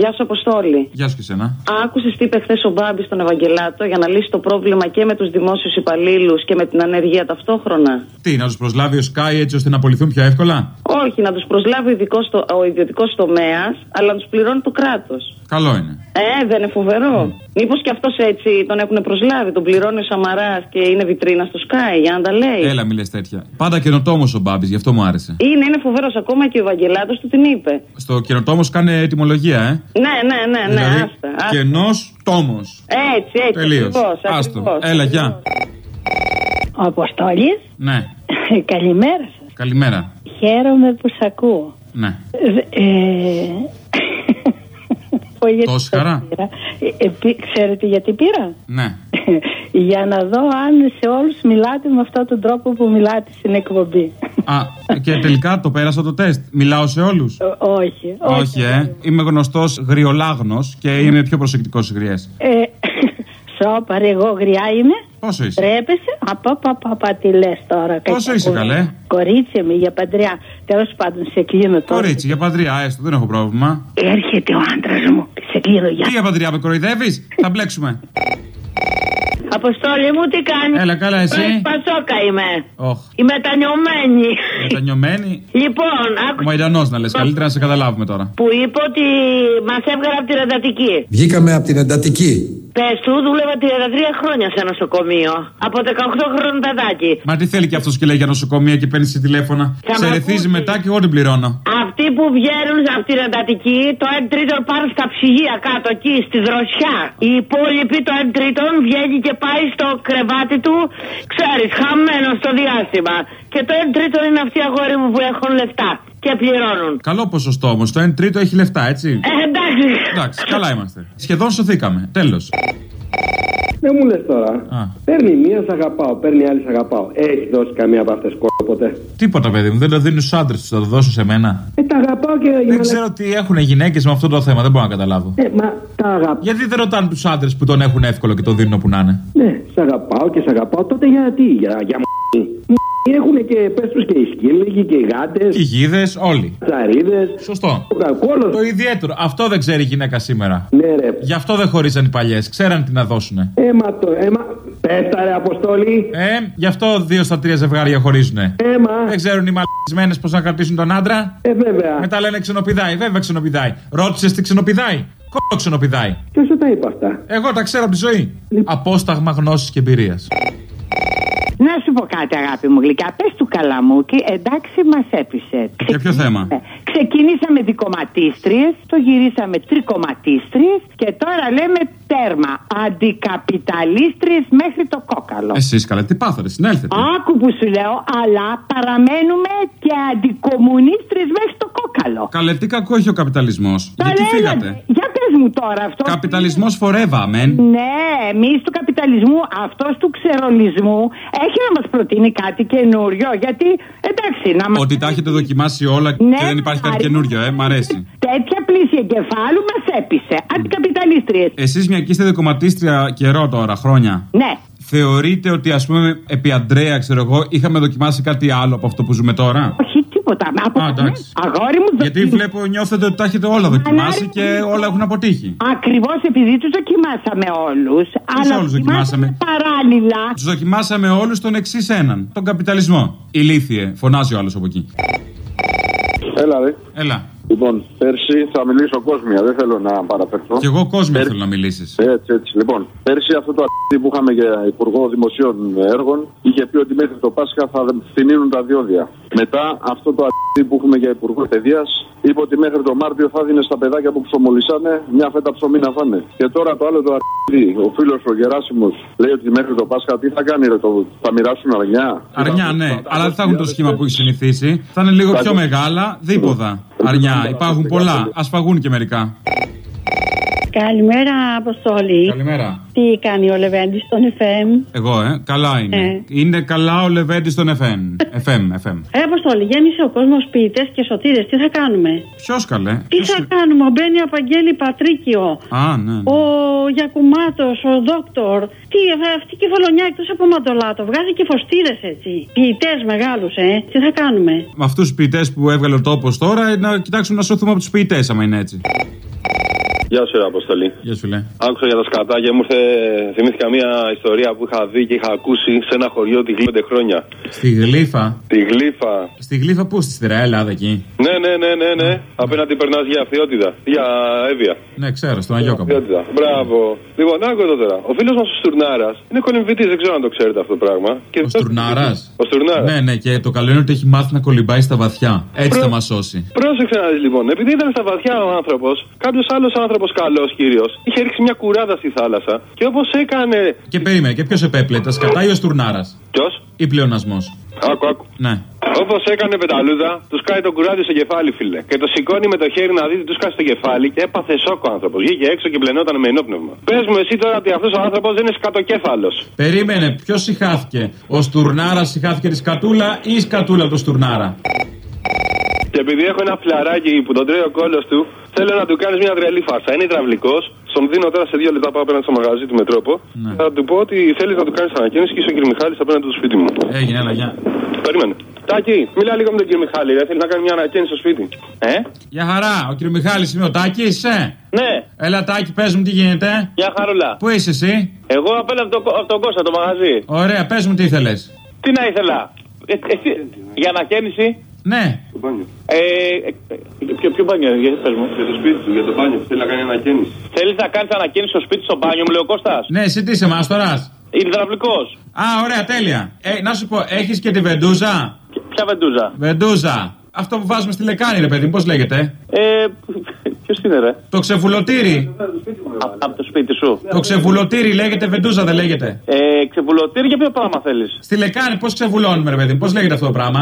Γεια σου, Αποστόλη. Γεια σου και σένα. Άκουσες τι είπε χθες ο Μπάμπης στον Ευαγγελάτο για να λύσει το πρόβλημα και με τους δημόσιους υπαλλήλους και με την ανεργία ταυτόχρονα; Τι, να τους προσλάβει ο Sky έτσι ώστε να απολυθούν πιο εύκολα; Όχι, να τους προσλάβει ο, ο ιδιωτικός τομέας, αλλά να τους πληρώνει το κράτος. Καλό είναι. Ε, δεν είναι φοβερό. Mm. Μήπως και αυτός έτσι τον έχουν προσλάβει, τον πληρώνει ο Σαμαράς και είναι βιτρίνα στο Sky για να τα λέει. Έλα, μη τέτοια. Πάντα καινοτόμος ο Μπάμπης, γι' αυτό μου άρεσε. Είναι, είναι φοβερός. Ακόμα και ο Ευαγγελάτος του την είπε. Στο καινοτόμος κάνει ετοιμολογία, ε. Ναι, ναι, ναι, ναι. Δηλαδή, Κενός τόμος. Έτσι, έτσι. Τελείως. Άστο. Έλα, γεια. Ο Αποστόλης. Ναι. Καλημέρα σας. Καλημέρα. Χαίρομαι που σ' ακούω. Ναι. Ε, Τόση χαρά. Ε, ε, ξέρετε γιατί πήρα; Ναι. Για να δω αν σε όλους μιλάτε με αυτόν τον τρόπο που μιλάτε στην εκπομπή. Α, και τελικά το πέρασα το τεστ. Μιλάω σε όλους; Όχι, όχι. Όχι, ε. Είμαι γνωστός γριολάγνος και είμαι πιο προσεκτικός στις γριές. Ε, Σόπαρ, εγώ γριά είμαι. Πόσο είσαι; Τρέπεσαι; Απα, τι λες τώρα. Πόσο είσαι, καλέ; Κορίτσι με για παντριά. Τέλος πάντων, σε κλείνω τώρα. Κορίτσι, για παντριά, έστω, δεν έχω πρόβλημα. Έρχεται ο άντρας μου. Σε κλείνω για. Τι για παντριά, με κοροϊδεύεις; Θα μπλέξουμε. Αποστόλη μου, τι κάνεις; Έλα, καλά, εσύ. Πασόκα είμαι. Oh. Η μετανιωμένη. Μετανιωμένη. λοιπόν, άκου. Μαϊρανό να λες, καλύτερα να σε καταλάβουμε τώρα. Που είπε ότι μας έβγαλε από την εντατική. Βγήκαμε από την εντατική. Πες του, δούλευα 33 χρόνια σε νοσοκομείο. Από 18 χρόνια παιδάκι. Μα τι θέλει και αυτός και λέει για νοσοκομεία και παίρνει τηλέφωνα. Σε ρεθίζει μετά και εγώ την πληρώνω. Αυτοί που βγαίνουν από την εντατική, το 1 τρίτο πάρουν στα ψυγεία κάτω εκεί, στη δροσιά. Οι υπόλοιποι, το 1 τρίτο βγαίνει και πάει στο κρεβάτι του, ξέρεις, χαμένος στο διάστημα. Και το 1 τρίτο είναι αυτοί οι αγόροι μου που έχουν λεφτά και πληρώνουν. Καλό ποσοστό όμως. Το 1 τρίτο έχει λεφτά, έτσι. Ε, εντάξει. Εντάξει, καλά είμαστε. Σχεδόν σωθήκαμε. Τέλος. Δεν μου λες τώρα. Α. Παίρνει μία, σ' αγαπάω. Παίρνει άλλη, σ' αγαπάω. Έχει δώσει καμία από αυτές κόμμα ποτέ. Τίποτα, παιδί μου. Δεν το δίνουν στους άντρες, θα το δώσω σε μένα. Ε, τα αγαπάω και. Δεν ξέρω τι έχουν γυναίκες με αυτό το θέμα. Δεν μπορώ να καταλάβω. Ε, μα τα αγαπάω. Γιατί δεν ρωτάνε τους άντρες που τον έχουν εύκολο και τον δίνουν όπου να είναι; Ναι, σ' αγαπάω και σ' αγαπάω. Τότε γιατί, για, για έχουν και πες τους και οι σκύλοι και οι γάτε. Και οι γίδες, όλοι. Τσαρίδες. Σωστό. Το, το ιδιαίτερο. Αυτό δεν ξέρει η γυναίκα σήμερα. Ναι, ρε. Γι' αυτό δεν χωρίζαν οι παλιές. Ξέραν τι να δώσουνε. Έμα το, έμα. Πέστα ρε Αποστόλη. Ε, γι' αυτό δύο στα τρία ζευγάρια χωρίζουνε. Έμα. Δεν ξέρουν οι μαλισμένε πώς να κρατήσουν τον άντρα. Ε, βέβαια. Μετά λένε ξενοπηδάει. Βέβαια ξενοπηδάει. Ρώτησες τι ξενοπηδάει. Κόλλο ξενοπηδάει. Ποιος τα είπα αυτά; Εγώ τα ξέρω από τη ζωή. Λοιπόν. Απόσταγμα γνώσης και εμπειρίας. Να σου πω κάτι, αγάπη μου γλυκά. Πες του καλά μου και εντάξει, μας έπεισε. Για ποιο θέμα; Ε, ξεκινήσαμε δικοματίστριες, το γυρίσαμε τρικοματίστριες και τώρα λέμε τέρμα. Αντικαπιταλίστριες μέχρι το κόκαλο. Εσείς καλά, τι πάθατε, συνέλθετε. Άκου που σου λέω, αλλά παραμένουμε και αντικομουνίστριες μέχρι το κόκαλο. Καλέ, τι κακό έχει ο καπιταλισμός. Γιατί φύγατε; Για πε μου τώρα αυτός. Καπιταλισμός φορεύα, αμέν. Ναι, εμείς του καπιταλισμού, αυτός του ξερολισμού έχει να μας προτείνει κάτι καινούριο. Γιατί εντάξει, να μα. Ότι τα έχετε δοκιμάσει όλα ναι, και δεν υπάρχει κάτι καινούριο, ε, μ' αρέσει. Τέτοια πλήση εγκεφάλου μας έπεισε. Αντικαπιταλίστριες. Εσείς μια και είστε δικοματίστρια καιρό τώρα, χρόνια. Ναι. Θεωρείτε ότι ας πούμε επί Αντρέα, ξέρω εγώ, είχαμε δοκιμάσει κάτι άλλο από αυτό που ζούμε τώρα; Όχι, τίποτα. Από Α, εντάξει. Αγόρι μου, Γιατί βλέπω, νιώθετε ότι τα έχετε όλα δοκιμάσει και όλα έχουν αποτύχει. Ακριβώς επειδή τους δοκιμάσαμε όλους. Αλλά όλους δοκιμάσαμε. Παράλληλα. Τους δοκιμάσαμε όλους τον εξής έναν. Τον καπιταλισμό. Ηλίθιε, φωνάζει ο άλλος από εκεί. Έλα, ρε. Έλα. Λοιπόν, πέρσι θα μιλήσω κόσμια, δεν θέλω να παραφερθώ. Κι εγώ κόσμια θέλω να μιλήσεις. Έτσι, έτσι. Λοιπόν, πέρσι αυτό το αρχίδι που είχαμε για Υπουργό Δημοσίων Έργων είχε πει ότι μέχρι το Πάσχα θα φθηνίνουν τα διόδια. Μετά αυτό το αρχίδι που έχουμε για Υπουργό Παιδείας είπε ότι μέχρι το Μάρτιο θα δίνει στα παιδάκια που ψωμολισάνε μια φέτα ψωμί να φάνε. Και τώρα το άλλο το αρχίδι, ο φίλος ο Γεράσιμος, λέει ότι μέχρι το Πάσχα τι θα κάνει, ρε, το, θα μοιράσουν αρνιά. Αρνιά, ναι, αλλά δεν θα έχουν το σχήμα που έχει συνηθίσει. Θα είναι λίγο πιο μεγάλα, δίποδα. Αρνιά, υπάρχουν πολλά. Α φαγούν και μερικά. Καλημέρα, Αποστόλη. Καλημέρα. Τι κάνει ο Λεβέντης στον FM. Εγώ, ε, καλά είναι. Ε. Είναι καλά ο Λεβέντης στον FM. FM, FM. Ε, Αποστόλη, γέμισε ο κόσμος ποιητέ και σωτήρες. Τι θα κάνουμε; Ποιος καλέ; Τι θα κάνουμε, ο Μπένι Απαγγέλη Πατρίκιο. Α, ναι. ναι. Ο Γιακουμάτος, ο Δόκτωρ. Τι, αυτή η κεφαλονιά εκτός από μαντολάτο. Βγάζει και φωστήρες έτσι. Ποιητές μεγάλους, ε. Τι θα κάνουμε; Με αυτούς τους ποιητές που έβγαλε ο τόπος τώρα, να κοιτάξουμε να σωθούμε από τους ποιητές, άμα είναι έτσι. Γεια σου, ρε Αποστολή. Γεια σου, λέει. Άκουσα για τα σκατά και μου ήρθε. Θυμήθηκα μια ιστορία που είχα δει και είχα ακούσει σε ένα χωριό τη γλύφα χρόνια. Στη γλύφα; Τη γλύφα. Στη γλύφα πού, στη στερεά Ελλάδα εκεί; Ναι, ναι, ναι, ναι, ναι. Απέναντι περνάς για αυθιότητα. Για έβεια. Ναι, ξέρω, στον Αγιώκα. Αυθιότητα. Μπράβο. Λοιπόν, άκου εδώ τώρα. Ο φίλος μας ο Στουρνάρας είναι κολυμβητή, δεν ξέρω αν το ξέρετε αυτό το πράγμα. Και Ο Στουρνάρας; Ο Στουρνάρας. Ναι, ναι, και το καλό είναι ότι έχει μάθει να κολυμπάει στα βαθιά. Έτσι θα μας σώσει. Πρόσεξε να δεις λοιπόν, επειδή ήταν στα βαθιά ο άνθρωπος, κάποιος άλλος άνθρωπος καλός κύριος είχε ρίξει μια κουράδα στη θάλασσα και όπως έκανε. Και περίμενε, και ποιος επέπλε, τα σκατά ή ο Στουρνάρα. Ποιος; Ή πλεονασμός; Άκου, άκου. Ναι. Όπως έκανε πεταλούδα, τους κάνει το κουράδι στο κεφάλι, φίλε. Και το σηκώνει με το χέρι να δει, τους κάνει στο κεφάλι και έπαθε σοκ ο άνθρωπος. Βγήκε έξω και πλενόταν με ενόπνευμα. Πες μου εσύ τώρα ότι αυτός ο άνθρωπος δεν είναι σκατοκέφαλος. Περίμενε, ποιος συχάθηκε; Ο Στουρνάρας συχάθηκε τη σκατούλα ή η σκατούλα του Στουρνάρα; Και επειδή έχω ένα φλαράκι που τον τρώει ο κόλος του, θέλω να του κάνεις μια τρελή φάρσα. Είναι υδραυλικός. Στον δίνω τώρα σε δύο λεπτά πάω απέναντι στο μαγαζί του Μετρόπο. Ναι. Θα του πω ότι θέλεις να του κάνεις ανακοίνωση και είσαι ο κ. Μιχάλης απέναντι στο σπίτι μου. Έγινε, έλα, γεια. Περίμενε. Τάκη, μιλά λίγο με τον κ. Μιχάλη. Ρε. Θέλεις να κάνει μια ανακοίνωση στο σπίτι. Ε; Γεια χαρά, ο κύριο Μιχάλης είμαι ο Τάκης, είσαι; Ναι, Έλα, Τάκη, πες μου τι γίνεται. για χαρούλα. Πού είσαι εσύ; Εγώ απέναντι από, το, από τον Κώστα το μαγαζί. Ωραία, πες μου τι ήθελες. Τι να ήθελα. Ε, εσύ, για ανακαίνιση. Ναι, Το μπάνιο. Ε, ε, ε, ποιο, ποιο μπάνιο, για πες μου. Για το σπίτι του, για το μπάνιο. Θέλει να κάνει ανακαίνιση. Θέλεις να κάνεις ανακαίνιση στο σπίτι στο μπάνιο, μου λέει ο Κώστας; ναι, εσύ τι είσαι μάστορας. Υδραυλικός. Α, ωραία, τέλεια. Ε, να σου πω, έχεις και τη βεντούζα; Ποια βεντούζα; Βεντούζα. Αυτό που βάζουμε στη λεκάνη, ρε παιδί, μου, πώς λέγεται; Ε, ποιος είναι, ρε; Το ξεβουλωτήρι. Από το σπίτι σου. Το ξεβουλωτήρι λέγεται βεντούζα, δεν λέγεται; Ε, ξεβουλωτήρι για ποιο πράγμα θέλεις; Στη λεκάνη, πώς ξεβουλώνουμε, ρε παιδί, πώς λέγεται αυτό το πράγμα;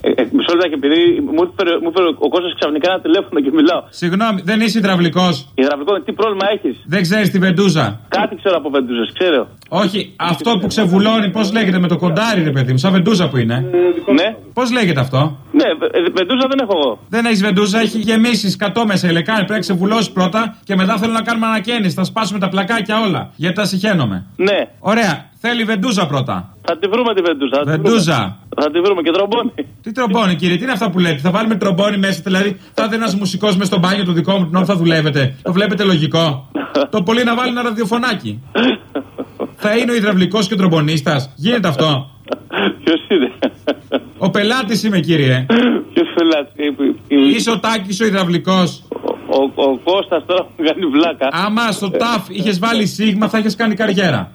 Ε, ε, μισό λεπτάκι, επειδή μου έφερε, μου έφερε ο Κώστας ξαφνικά ένα τηλέφωνο και μιλάω. Συγγνώμη, δεν είσαι υδραυλικός. Υδραυλικός, τι πρόβλημα έχεις; Δεν ξέρεις τη βεντούζα. Κάτι ξέρω από βεντούζες, ξέρω. Όχι, αυτό που ξεβουλώνει, πώς λέγεται με το κοντάρι, ρε παιδί μου, σαν βεντούζα που είναι. Ναι, Πώς λέγεται αυτό; ναι, ε, βεντούζα δεν έχω εγώ. Δεν έχεις βεντούζα, έχει γεμίσεις σκατό μέσα η λεκάνη. Πρέπει να ξεβουλώσεις πρώτα και μετά θέλω να κάνουμε ανακαίνιση. Θα σπάσουμε τα πλακάκια όλα. Γιατί τα συχαίνομαι. Ναι, Ωραία, θέλει βεντούζα πρώτα. θα τη βρούμε τη βεντούζα. θα τη Βεντούζα. βρούμε. Θα τη βρούμε και τρομπόνι. Τι τρομπόνι, κύριε, τι είναι αυτά που λέτε; Θα βάλουμε τρομπόνι μέσα, δηλαδή θα είναι ένας μουσικός μες στο μπάνιο του δικό μου την ώρα που θα δουλεύετε. Το βλέπετε λογικό; το πολύ να βάλει ένα ραδιοφωνάκι. Θα είναι ο υδραυλικός και ο τρομπονίστας. Γίνεται αυτό. Ποιος είναι; Ο πελάτης είμαι, κύριε. Ποιος πελάτης; Είσαι ο Τάκης ο υδραυλικός. Ο, ο Κώστας τώρα μου κάνει βλάκα. Άμα στο ταφ είχες βάλει σίγμα, θα είχες κάνει καριέρα.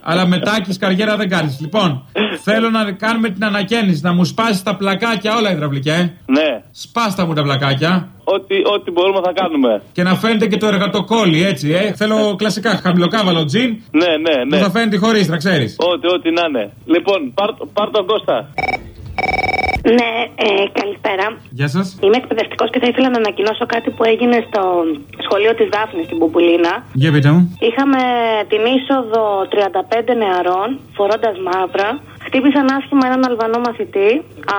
Αλλά με Τάκης καριέρα δεν κάνεις. Λοιπόν, θέλω να κάνουμε την ανακαίνιση, να μου σπάσεις τα πλακάκια όλα υδραυλικέ. ναι, Σπάστα μου τα πλακάκια. Ό,τι, ό,τι μπορούμε θα κάνουμε. Και να φαίνεται και το εργατοκόλλη, έτσι, ε. Θέλω κλασικά χαμηλοκάβαλο τζιν Ναι, ναι, που ναι. θα φαίνεται η χωρίστρα, ξέρεις. Ό,τι, ό,τι να είναι. Λοιπόν, πάρ, πάρ τον Κώστα. Ναι, ε, καλησπέρα. Γεια σας. Είμαι εκπαιδευτικός και θα ήθελα να ανακοινώσω κάτι που έγινε στο σχολείο της Δάφνης στην Πουπουλίνα. Για πείτε μου. Είχαμε την είσοδο 35 νεαρών, φορώντας μαύρα. Χτύπησαν άσχημα έναν Αλβανό μαθητή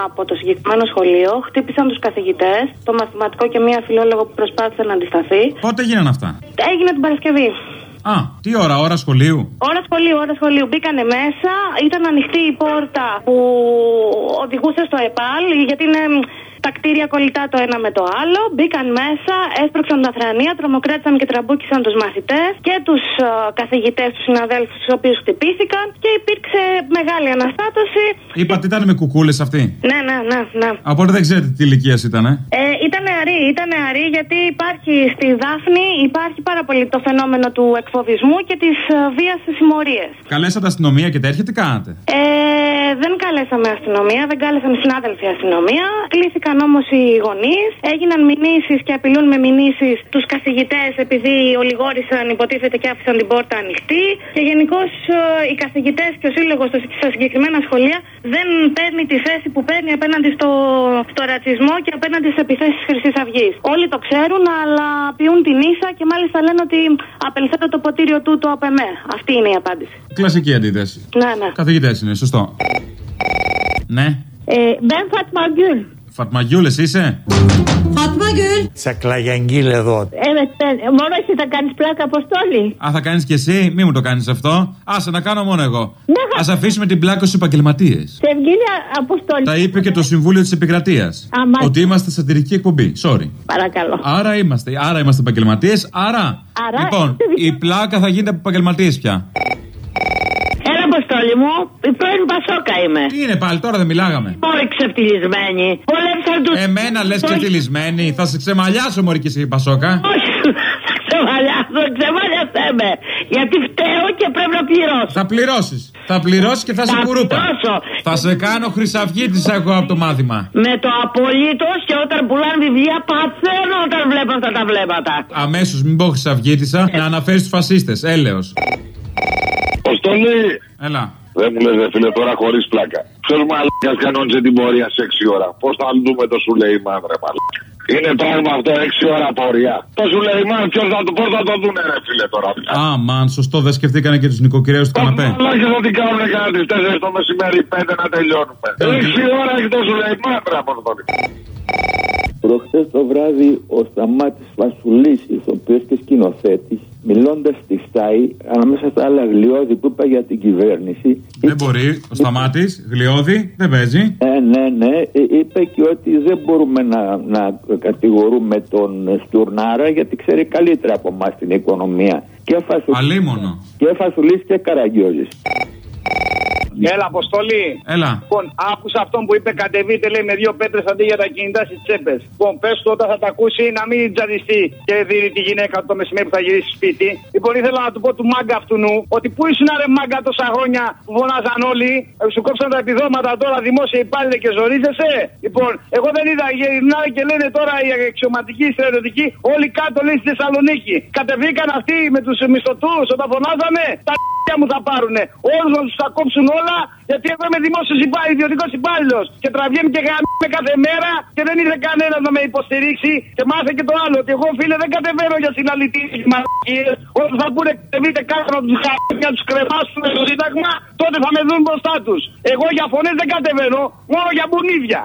από το συγκεκριμένο σχολείο. Χτύπησαν τους καθηγητές, το μαθηματικό και μία φιλόλογο που προσπάθησε να αντισταθεί. Πότε γίνανε αυτά; Έγινε την Παρασκευή. Α, τι ώρα, ώρα σχολείου; Ώρα σχολείου, ώρα σχολείου. Μπήκανε μέσα, ήταν ανοιχτή η πόρτα που οδηγούσε στο ΕΠΑΛ, γιατί είναι μ, τα κτίρια κολλητά το ένα με το άλλο. Μπήκαν μέσα, έσπρωξαν τα θρανία, τρομοκράτησαν και τραμπούκισαν τους μαθητές και τους καθηγητές, τους συναδέλφους, τους οποίους χτυπήθηκαν και υπήρξε μεγάλη αναστάτωση. Είπατε ήταν με κουκούλες αυτοί; Ναι, ναι, ναι, ναι. Από ό,τι δεν ξέρετε τι ηλικίας ήταν, ε. Ε, ήταν νεαρή, ήταν νεαρή γιατί υπάρχει στη Δάφνη υπάρχει πάρα πολύ το φαινόμενο του εκφοβισμού και της ε, βίας στις συμμορίες. Καλέσατε αστυνομία και τέτοια, τι κάνατε; Ε, δεν καλέσαμε αστυνομία, δεν κάλεσαν οι συνάδελφοι αστυνομία. Κλήθηκαν όμως οι γονείς. Έγιναν μηνύσεις και απειλούν με μηνύσεις τους καθηγητές επειδή ολιγόρησαν, υποτίθεται και άφησαν την πόρτα ανοιχτή. Και γενικώς οι καθηγητές και ο σύλλογος στα συγκεκριμένα σχολεία δεν παίρνει τη θέση που παίρνει απέναντι στο, στο ρατσισμό και απέναντι στις επιθέσεις της Χρυσής Αυγής. Όλοι το ξέρουν, αλλά πιούν την ίσα και μάλιστα λένε ότι απελθέται το ποτήριο του το ΑΠΕΜΕ. Αυτή είναι η απάντηση. Κλασική αντίθεση. Ναι, ναι. Καθηγητές είναι, σωστό. Ναι. Ε, ben Fatma Gül. Φατμαγιούλε είσαι; Φατμαγιούλ. Τσακλαγιαγγίλ εδώ. Ε, μόνο εσύ θα κάνεις πλάκα, Αποστόλη. Α, θα κάνεις κι εσύ, μη μου το κάνεις αυτό. Άσε να κάνω μόνο εγώ. Ναι, Α αφήσουμε την πλάκα στους επαγγελματίες. Σε ευγένεια, Αποστόλη. Τα είπε και το Συμβούλιο της Επικρατείας. Άμα- Ότι είμαστε σατυρική εκπομπή. Sorry. Παρακαλώ. Άρα είμαστε. Άρα είμαστε επαγγελματίες. Άρα. Άρα λοιπόν, είστε η πλάκα θα γίνεται από επαγγελματίες πια. Έλα, Αποστόλη μου, η πρώην Πασόκα είμαι. Τι είναι πάλι, τώρα δεν μιλάγαμε. Μόρι ξεφτυλισμένη. Πολέμησαν του. Εμένα λες ξεφτυλισμένη. Θα σε ξεμαλιάσω, Μωρή και εσύ, Πασόκα. Όχι, θα ξεμαλιάσω, ξεμαλιάσέ με. Γιατί φταίω και πρέπει να πληρώσω. Θα πληρώσεις. Θα πληρώσεις και θα σε Θα κουρούπα. πληρώσω. Θα σε κάνω χρυσαυγίτησα εγώ από το μάθημα. Με το απολύτως και όταν πουλάνε βιβλία παθαίνω όταν βλέπω αυτά τα βλέμματα. Αμέσως, μην πω χρυσαυγίτησα, να αναφέρεις τους φασίστες. Έλεος. Αποστολή! Έλα. Δεν μου λες, ρε φίλε, τώρα χωρίς πλάκα. Ποιο μαλάκα κανόνιζε την πορεία σε 6 ώρα. Πώς θα δούμε το σου λέει μάνδρε, μαλάκα. Είναι πράγμα αυτό 6 ώρα πορεία. Το σου λέει μάν, ποιος θα, το- πώς θα το δούνε, ρε φίλε τώρα. Α, μαν, σωστό, δεν σκεφτήκανε και τους νοικοκυρέους του καναπέ. Μαλάκες θα την κάνουν κανένα τις 4 το μεσημέρι, 5 να τελειώνουμε. 6 ώρα έχει το σου λέει μάνδρε, Αποστολή. Προχθές το βράδυ ο Σταμάτης Βασουλίσης, ο οποίος και σκηνοθέτης, μιλώντας στη ΣΤΑΗ, ανάμεσα στα άλλα γλιώδη που είπα για την κυβέρνηση, Δεν μπορεί, ο Σταμάτης, γλιώδη, δεν παίζει. ε, ναι, ναι, ε, είπε και ότι δεν μπορούμε να, να κατηγορούμε τον Στουρνάρα γιατί ξέρει καλύτερα από εμάς την οικονομία. Και Φασουλής, Αλίμονο. και, Φασουλής και Καραγκιόζης. Έλα, Αποστολή. Έλα. Λοιπόν, άκουσα αυτόν που είπε κατεβείτε λέει με δύο πέτρες αντί για τα κινητά στις τσέπες. Λοιπόν, πες του όταν θα τα ακούσει να μην τζαδιστεί και δίνει τη γυναίκα του το μεσημέρι που θα γυρίσει σπίτι. Λοιπόν, ήθελα να του πω του μάγκα αυτού νου ότι πού ήσουν ρε μάγκα τόσα χρόνια που φωνάζαν όλοι. ε, Σου κόψαν τα επιδόματα τώρα δημόσια υπάλληλε και ζορίζεσαι. Λοιπόν, εγώ δεν είδα γυρνάει και λένε τώρα οι αξιωματικοί, οι στρατιωτικοί, όλοι κάτω λέει στη Θεσσαλονίκη. Κατεβήκαν αυτοί με τους μισθωτούς όταν φωνάζανε. Τα μου θα πάρουνε. Όλους να τους τα κόψουν όλα, γιατί εγώ είμαι δημόσιος υπάλληλο, ιδιωτικός υπάλληλος. Και τραβιέμαι και γαμμέ κάθε μέρα και δεν ήρθε κανένας να με υποστηρίξει. Και μάθε και το άλλο, ότι εγώ φίλε δεν κατεβαίνω για συλλαλητήρια και μαλακίες. Όταν θα πούνε κατεβείτε κάτω να τους χάσουν να τους κρεμάσουν στο Σύνταγμα, τότε θα με δουν μπροστά τους. Εγώ για φωνές δεν κατεβαίνω, μόνο για μπουνίδια.